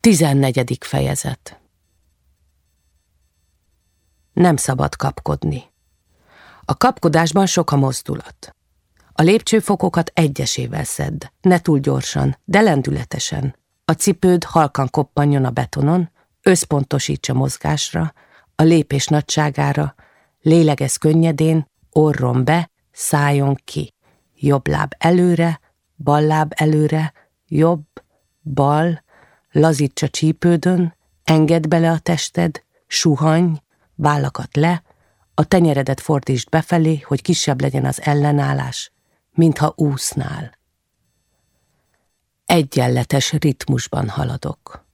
Tizennegyedik fejezet Nem szabad kapkodni. A kapkodásban sok a mozdulat. A lépcsőfokokat egyesével szedd, ne túl gyorsan, de lendületesen. A cipőd halkan koppanjon a betonon, összpontosíts mozgásra, a lépés nagyságára, lélegez könnyedén, orron be, szájon ki. Jobb láb előre, bal láb előre, jobb, bal, lazíts a csípődön, engedd bele a tested, suhany, vállakat le, a tenyeredet fordítsd befelé, hogy kisebb legyen az ellenállás, mintha úsznál. Egyenletes ritmusban haladok.